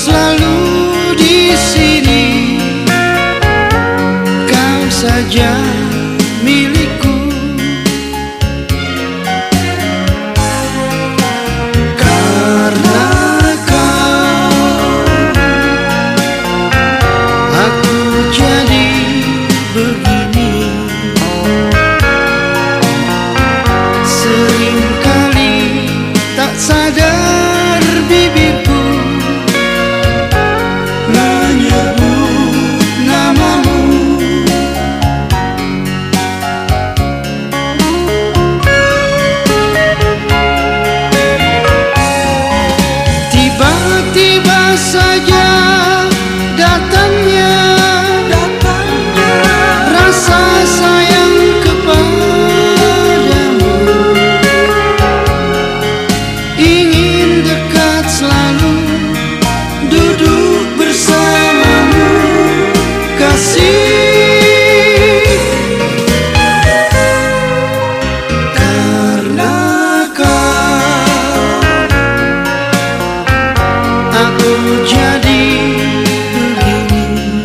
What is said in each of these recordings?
selalu di sini. Kau saja milikku. Yes, I guess. jadi begini.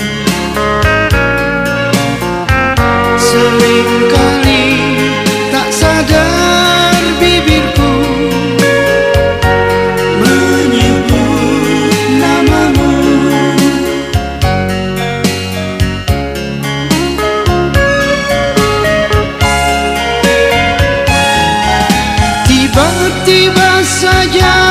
Seringkali tak sadar bibirku Menyebut namamu. Tiba-tiba saja